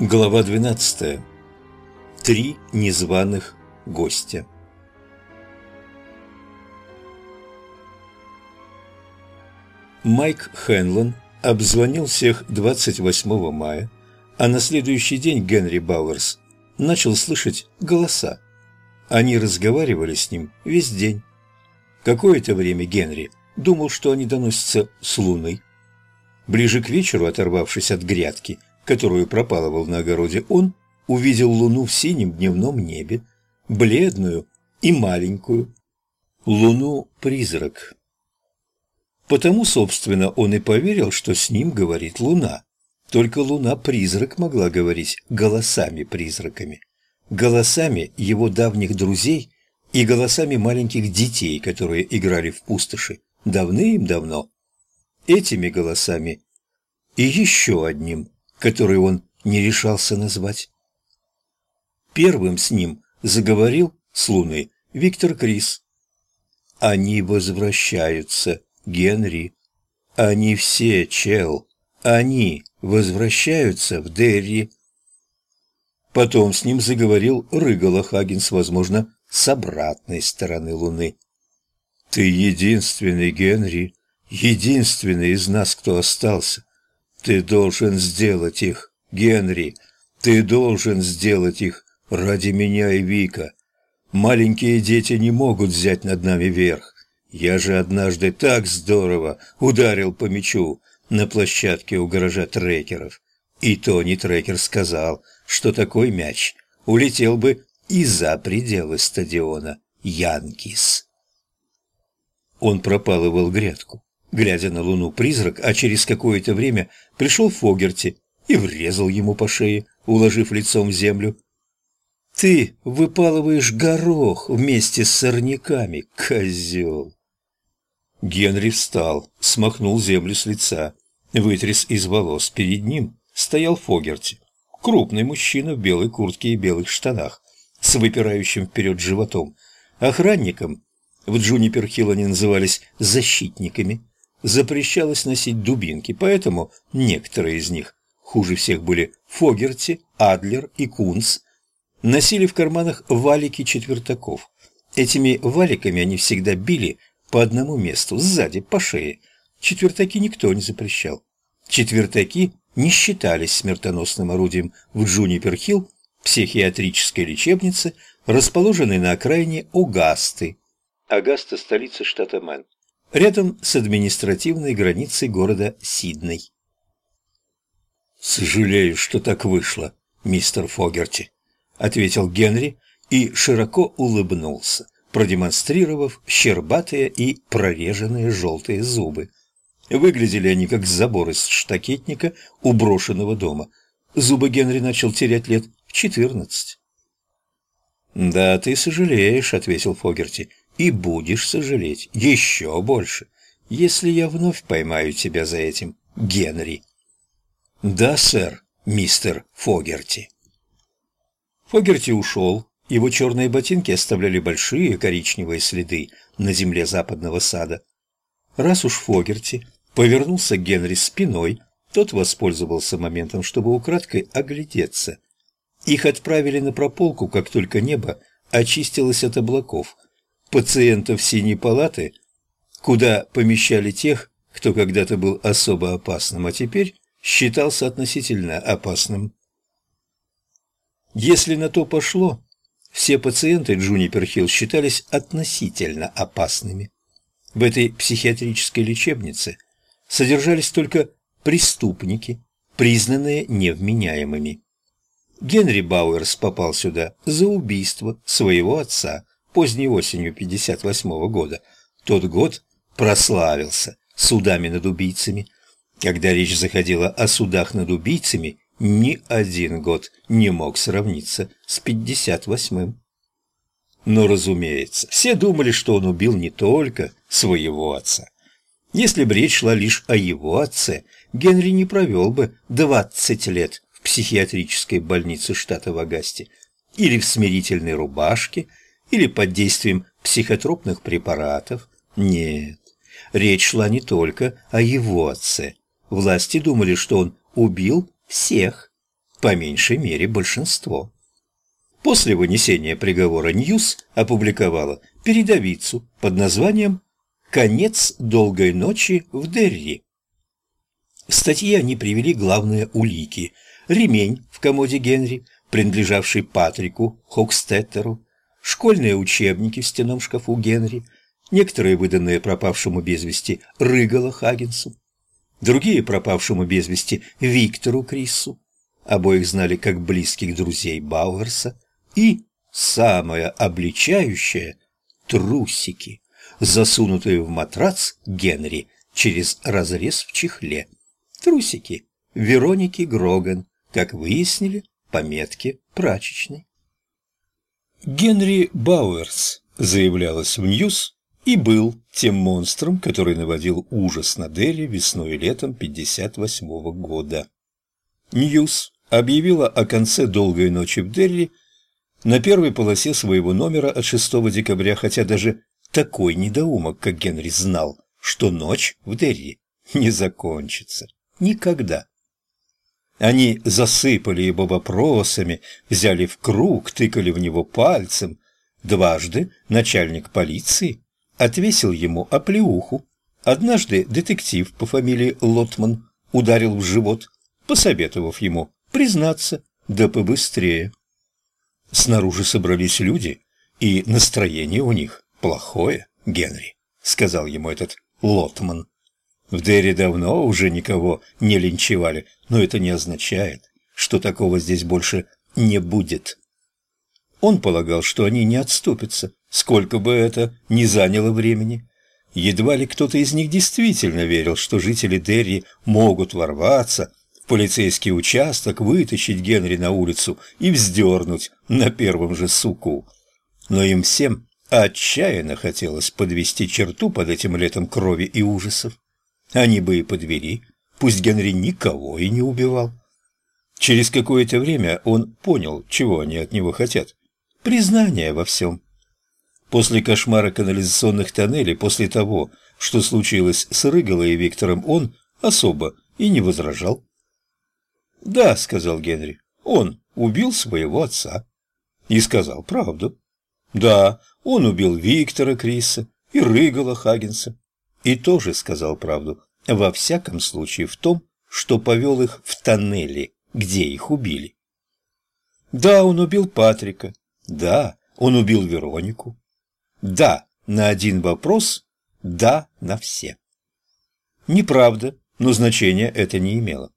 Глава 12. Три незваных гостя. Майк Хенлон обзвонил всех 28 мая, а на следующий день Генри Бауэрс начал слышать голоса. Они разговаривали с ним весь день. Какое-то время Генри думал, что они доносятся с Луны. Ближе к вечеру, оторвавшись от грядки, которую пропалывал на огороде он, увидел луну в синем дневном небе, бледную и маленькую. Луну-призрак. Потому, собственно, он и поверил, что с ним говорит луна. Только луна-призрак могла говорить голосами-призраками. Голосами его давних друзей и голосами маленьких детей, которые играли в пустоши давным-давно. Этими голосами и еще одним, который он не решался назвать. Первым с ним заговорил с Луны Виктор Крис. «Они возвращаются, Генри. Они все, чел. Они возвращаются в Дерри». Потом с ним заговорил Рыгала Хаггинс, возможно, с обратной стороны Луны. «Ты единственный, Генри, единственный из нас, кто остался. Ты должен сделать их, Генри. Ты должен сделать их ради меня и Вика. Маленькие дети не могут взять над нами верх. Я же однажды так здорово ударил по мячу на площадке у гаража трекеров. И Тони Трекер сказал, что такой мяч улетел бы и за пределы стадиона Янкис. Он пропалывал грядку глядя на луну призрак, а через какое-то время пришел Фогерти и врезал ему по шее, уложив лицом в землю. «Ты выпалываешь горох вместе с сорняками, козел!» Генри встал, смахнул землю с лица, вытряс из волос. Перед ним стоял Фогерти, крупный мужчина в белой куртке и белых штанах, с выпирающим вперед животом. Охранникам в Джунипер-Хилл они назывались «защитниками», запрещалось носить дубинки, поэтому некоторые из них, хуже всех были Фогерти, Адлер и Кунц, носили в карманах валики четвертаков. Этими валиками они всегда били по одному месту, сзади, по шее. Четвертаки никто не запрещал. Четвертаки не считались смертоносным орудием в Джунипер-Хилл, психиатрической лечебнице, расположенной на окраине Огасты. Агаста – столица штата Мэн рядом с административной границей города Сидней. «Сожалею, что так вышло, мистер Фогерти», — ответил Генри и широко улыбнулся, продемонстрировав щербатые и прореженные желтые зубы. Выглядели они как забор из штакетника у брошенного дома. Зубы Генри начал терять лет четырнадцать. «Да, ты сожалеешь», — ответил Фогерти и будешь сожалеть еще больше, если я вновь поймаю тебя за этим, Генри. Да, сэр, мистер Фогерти. Фогерти ушел. Его черные ботинки оставляли большие коричневые следы на земле западного сада. Раз уж Фогерти повернулся к Генри спиной, тот воспользовался моментом, чтобы украдкой оглядеться. Их отправили на прополку, как только небо очистилось от облаков – пациентов синей палаты, куда помещали тех, кто когда-то был особо опасным, а теперь считался относительно опасным. Если на то пошло, все пациенты Джунипер-Хилл считались относительно опасными. В этой психиатрической лечебнице содержались только преступники, признанные невменяемыми. Генри Бауэрс попал сюда за убийство своего отца, поздней осенью 58 -го года. Тот год прославился судами над убийцами. Когда речь заходила о судах над убийцами, ни один год не мог сравниться с 58-м. Но, разумеется, все думали, что он убил не только своего отца. Если бы речь шла лишь о его отце, Генри не провел бы 20 лет в психиатрической больнице штата Вагасти или в смирительной рубашке – или под действием психотропных препаратов. Нет, речь шла не только о его отце. Власти думали, что он убил всех. по меньшей мере большинство. После вынесения приговора Ньюс опубликовала передовицу под названием «Конец долгой ночи в Дерри». В статье они привели главные улики – ремень в комоде Генри, принадлежавший Патрику Хокстеттеру, школьные учебники в стенном шкафу Генри, некоторые выданные пропавшему без вести Рыгале Хаггинсу, другие пропавшему без вести Виктору Криссу, обоих знали как близких друзей Бауэрса, и, самое обличающее, трусики, засунутые в матрац Генри через разрез в чехле. Трусики Вероники Гроган, как выяснили, по метке прачечной. Генри Бауэрс, заявлялось в Ньюс, и был тем монстром, который наводил ужас на Дерри весной и летом 58 -го года. Ньюс объявила о конце долгой ночи в Дерри на первой полосе своего номера от 6 декабря, хотя даже такой недоумок, как Генри, знал, что ночь в Дерри не закончится. Никогда. Они засыпали его вопросами, взяли в круг, тыкали в него пальцем. Дважды начальник полиции отвесил ему оплеуху. Однажды детектив по фамилии Лотман ударил в живот, посоветовав ему признаться, да побыстрее. Снаружи собрались люди, и настроение у них плохое, Генри, сказал ему этот Лотман. В Дерри давно уже никого не линчевали, но это не означает, что такого здесь больше не будет. Он полагал, что они не отступятся, сколько бы это ни заняло времени. Едва ли кто-то из них действительно верил, что жители Дерри могут ворваться в полицейский участок, вытащить Генри на улицу и вздернуть на первом же суку. Но им всем отчаянно хотелось подвести черту под этим летом крови и ужасов. Они бы и подвели, пусть Генри никого и не убивал. Через какое-то время он понял, чего они от него хотят. Признание во всем. После кошмара канализационных тоннелей, после того, что случилось с Рыгалой и Виктором, он особо и не возражал. «Да», — сказал Генри, — «он убил своего отца». И сказал правду. «Да, он убил Виктора Криса и Рыгала Хагенса. И тоже сказал правду, во всяком случае в том, что повел их в тоннели, где их убили. Да, он убил Патрика. Да, он убил Веронику. Да, на один вопрос, да, на все. Неправда, но значения это не имело.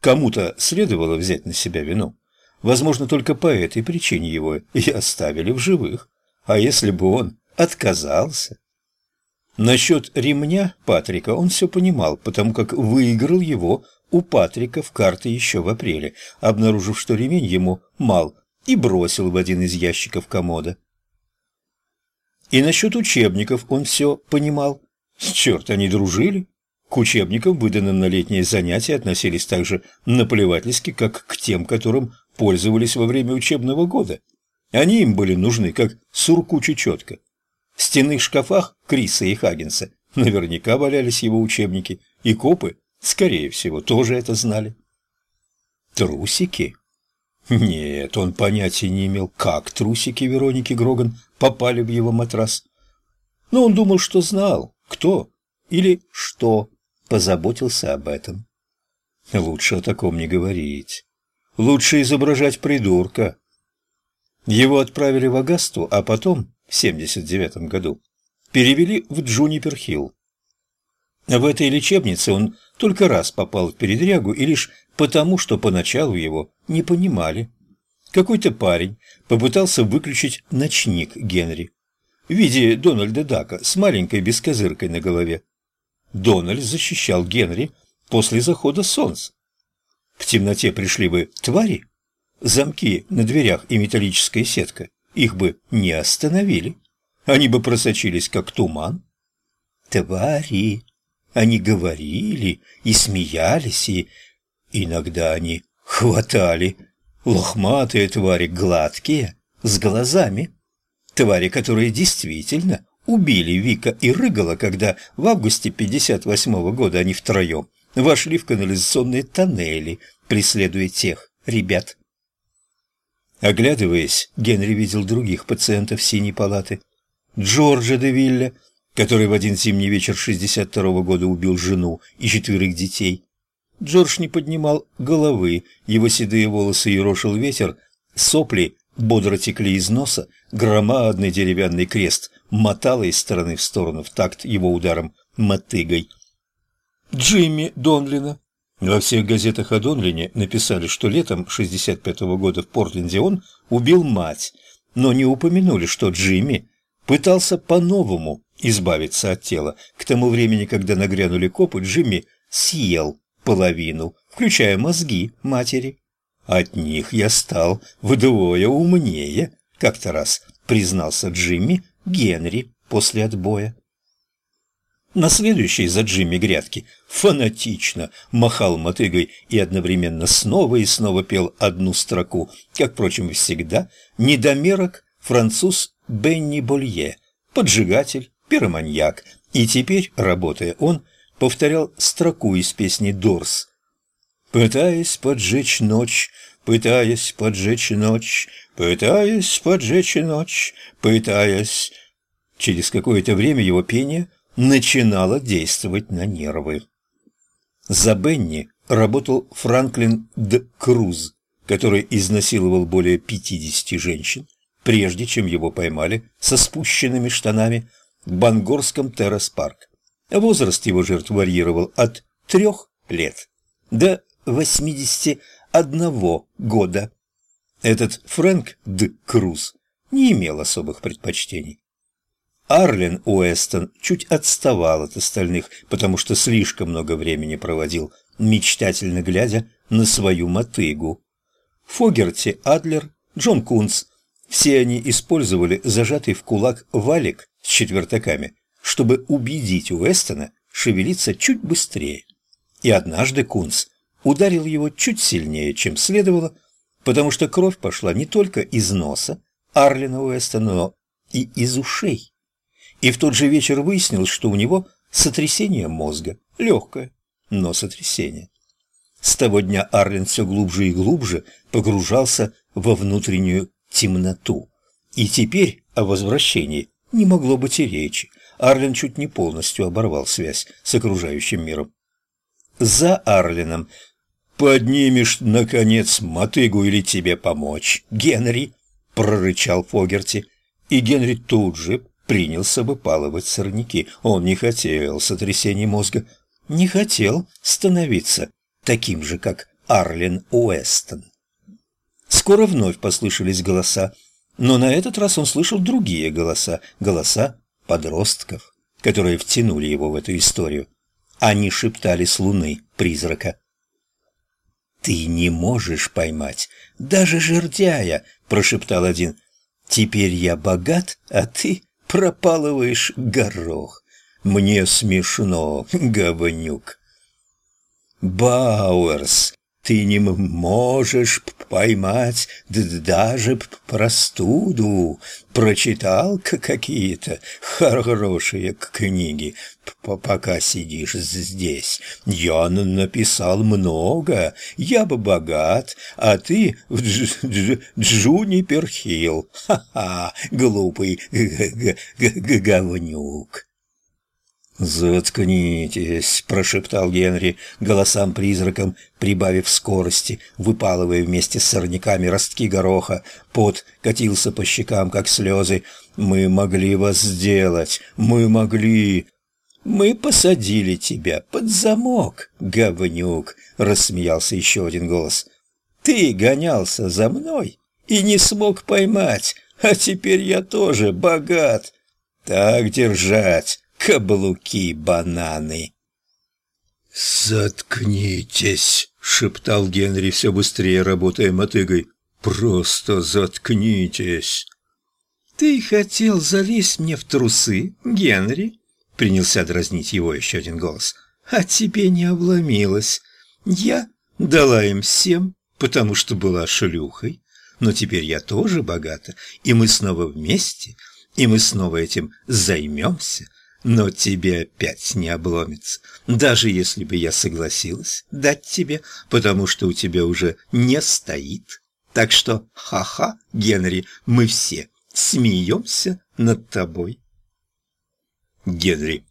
Кому-то следовало взять на себя вину. Возможно, только по этой причине его и оставили в живых. А если бы он отказался? Насчет ремня Патрика он все понимал, потому как выиграл его у Патрика в карты еще в апреле, обнаружив, что ремень ему мал, и бросил в один из ящиков комода. И насчет учебников он все понимал. Черт, они дружили. К учебникам, выданным на летние занятия, относились так же наплевательски, как к тем, которым пользовались во время учебного года. Они им были нужны, как сурку чечетка. В стенных шкафах Криса и Хагенса наверняка валялись его учебники, и копы, скорее всего, тоже это знали. Трусики? Нет, он понятия не имел, как трусики Вероники Гроган попали в его матрас. Но он думал, что знал, кто или что позаботился об этом. Лучше о таком не говорить. Лучше изображать придурка. Его отправили в Агасту, а потом в 79 году, перевели в Джунипер-Хилл. В этой лечебнице он только раз попал в передрягу и лишь потому, что поначалу его не понимали. Какой-то парень попытался выключить ночник Генри в виде Дональда Дака с маленькой бескозыркой на голове. Дональд защищал Генри после захода солнца. В темноте пришли бы твари, замки на дверях и металлическая сетка их бы не остановили. Они бы просочились, как туман. Твари! Они говорили и смеялись, и иногда они хватали. Лохматые твари, гладкие, с глазами. Твари, которые действительно убили Вика и Рыгала, когда в августе 58 -го года они втроем вошли в канализационные тоннели, преследуя тех ребят. Оглядываясь, Генри видел других пациентов синей палаты. Джорджа де Вилля, который в один зимний вечер 62 -го года убил жену и четверых детей. Джордж не поднимал головы, его седые волосы ерошил ветер, сопли бодро текли из носа, громадный деревянный крест мотало из стороны в сторону в такт его ударом мотыгой. Джимми Донлина. Во всех газетах о Донлине написали, что летом 65 -го года в Портленде он убил мать, но не упомянули, что Джимми пытался по-новому избавиться от тела. К тому времени, когда нагрянули копы, Джимми съел половину, включая мозги матери. От них я стал вдвое умнее, как-то раз признался Джимми Генри после отбоя. На следующей за Джимми грядки фанатично махал мотыгой и одновременно снова и снова пел одну строку, как, впрочем, всегда, недомерок француз Бенни Болье, поджигатель, пироманьяк, и теперь, работая он, повторял строку из песни «Дорс», Пытаясь поджечь ночь, пытаясь поджечь ночь, пытаясь поджечь ночь, пытаясь... Через какое-то время его пение начинало действовать на нервы. За Бенни работал Франклин Д. Круз, который изнасиловал более 50 женщин, прежде чем его поймали со спущенными штанами в Бангорском террас-парк. Возраст его жертв варьировал от трех лет до 81 года. Этот Фрэнк Д. Круз не имел особых предпочтений. Арлен Уэстон чуть отставал от остальных, потому что слишком много времени проводил, мечтательно глядя на свою мотыгу. Фогерти, Адлер, Джон Кунс – все они использовали зажатый в кулак валик с четвертаками, чтобы убедить Уэстона шевелиться чуть быстрее. И однажды Кунс ударил его чуть сильнее, чем следовало, потому что кровь пошла не только из носа Арлина Уэстона, но и из ушей. И в тот же вечер выяснилось, что у него сотрясение мозга, легкое, но сотрясение. С того дня Арлин все глубже и глубже погружался во внутреннюю темноту. И теперь о возвращении не могло быть и речи. Арлин чуть не полностью оборвал связь с окружающим миром. За Арлином «Поднимешь, наконец, мотыгу или тебе помочь, Генри?» — прорычал Фогерти. И Генри тут же принялся выпалывать сорняки. Он не хотел сотрясения мозга, не хотел становиться таким же, как Арлен Уэстон. Скоро вновь послышались голоса, но на этот раз он слышал другие голоса, голоса подростков, которые втянули его в эту историю. Они шептали с луны призрака. «Ты не можешь поймать даже жердяя!» – прошептал один. «Теперь я богат, а ты пропалываешь горох. Мне смешно, говнюк!» «Бауэрс, ты не можешь поймать даже простуду. Прочитал какие-то хорошие книги, пока сидишь здесь. Я написал много, я бы богат, а ты Дж Хилл. Ха-ха, глупый говнюк. «Заткнитесь!» – прошептал Генри голосам-призракам, прибавив скорости, выпалывая вместе с сорняками ростки гороха. Пот катился по щекам, как слезы. «Мы могли вас сделать! Мы могли!» «Мы посадили тебя под замок, говнюк!» – рассмеялся еще один голос. «Ты гонялся за мной и не смог поймать, а теперь я тоже богат. Так держать!» Каблуки-бананы. «Заткнитесь!» — шептал Генри, все быстрее работая мотыгой. «Просто заткнитесь!» «Ты хотел залезть мне в трусы, Генри?» — принялся дразнить его еще один голос. «А тебе не обломилось. Я дала им всем, потому что была шлюхой, но теперь я тоже богата, и мы снова вместе, и мы снова этим займемся, но тебе опять не обломится, даже если бы я согласилась дать тебе, потому что у тебя уже не стоит. Так что, ха-ха, Генри, мы все смеемся над тобой. Генри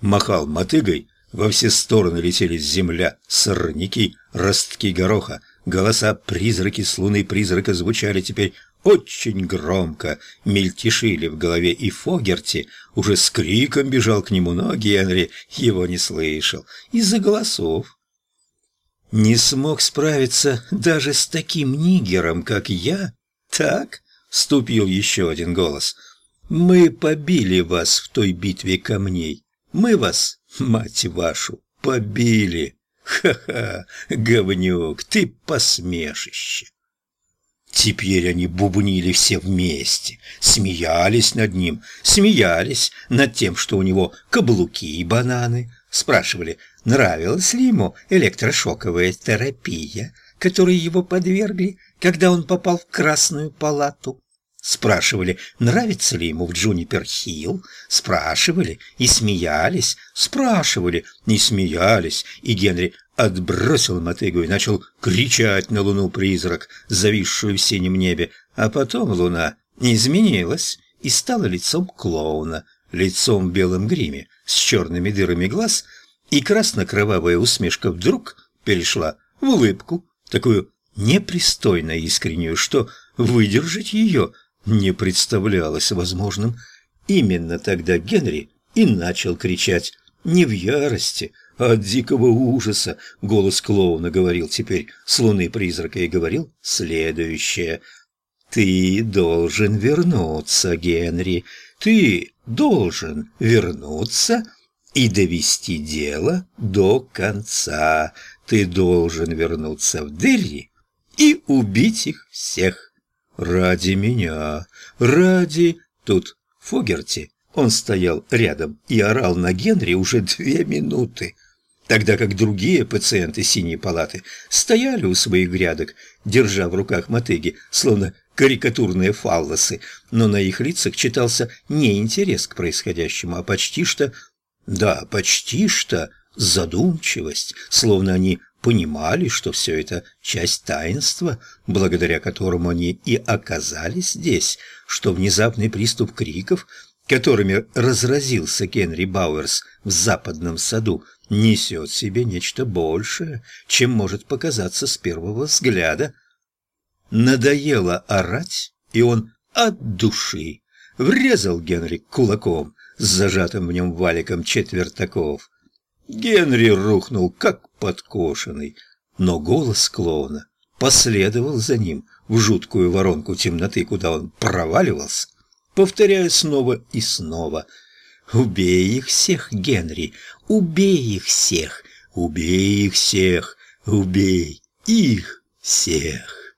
махал мотыгой, во все стороны летели земля, сорняки, ростки гороха, голоса призраки с луны призрака звучали теперь очень громко, мельтешили в голове, и Фогерти уже с криком бежал к нему, но Генри его не слышал из-за голосов. «Не смог справиться даже с таким нигером, как я? Так?» — вступил еще один голос. «Мы побили вас в той битве камней. Мы вас, мать вашу, побили. Ха-ха, говнюк, ты посмешище!» Теперь они бубнили все вместе, смеялись над ним, смеялись над тем, что у него каблуки и бананы. Спрашивали, нравилась ли ему электрошоковая терапия, которой его подвергли, когда он попал в Красную палату. Спрашивали, нравится ли ему в Джунипер-Хилл, спрашивали и смеялись, спрашивали и смеялись, и Генри отбросил мотыгу и начал кричать на луну призрак, зависшую в синем небе, а потом луна изменилась и стала лицом клоуна, лицом в белом гриме, с черными дырами глаз, и красно-кровавая усмешка вдруг перешла в улыбку, такую непристойно искреннюю, что выдержать ее не представлялось возможным. Именно тогда Генри и начал кричать не в ярости, от дикого ужаса голос клоуна говорил теперь с луны призрака и говорил следующее. «Ты должен вернуться, Генри, ты должен вернуться и довести дело до конца. Ты должен вернуться в Дерри и убить их всех. Ради меня, ради...» Тут Фогерти он стоял рядом и орал на Генри уже две минуты тогда как другие пациенты синей палаты стояли у своих грядок, держа в руках мотыги, словно карикатурные фаллосы, но на их лицах читался не интерес к происходящему, а почти что, да, почти что задумчивость, словно они понимали, что все это часть таинства, благодаря которому они и оказались здесь, что внезапный приступ криков, которыми разразился Генри Бауэрс в западном саду, несет в себе нечто большее, чем может показаться с первого взгляда. Надоело орать, и он от души врезал Генри кулаком с зажатым в нем валиком четвертаков. Генри рухнул, как подкошенный, но голос клоуна последовал за ним в жуткую воронку темноты, куда он проваливался, повторяя снова и снова — Убей их всех, Генри, убей их всех, убей их всех, убей их всех.